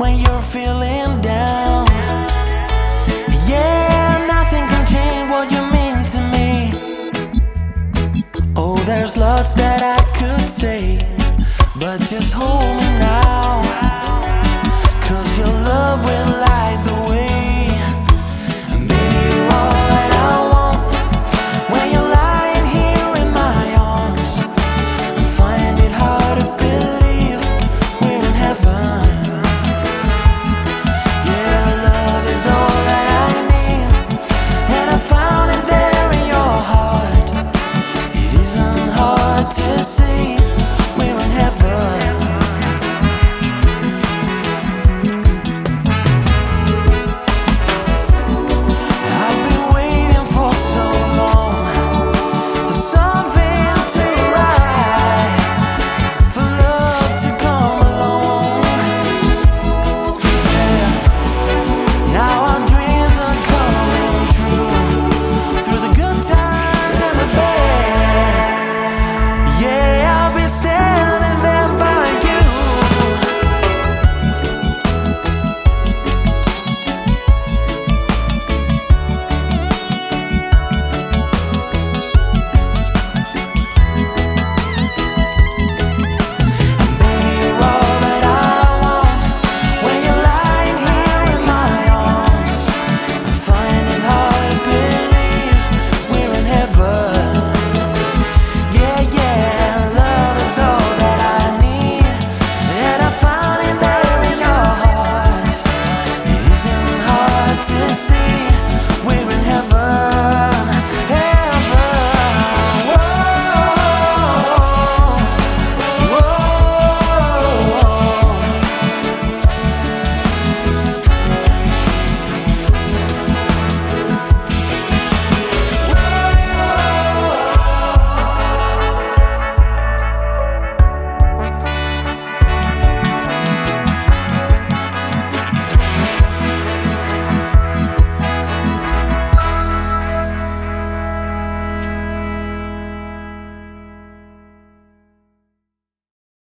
when you're feeling down. Yeah, nothing can change what you mean to me. Oh, there's lots that I could say, but just hold me now. Cause your love will light to see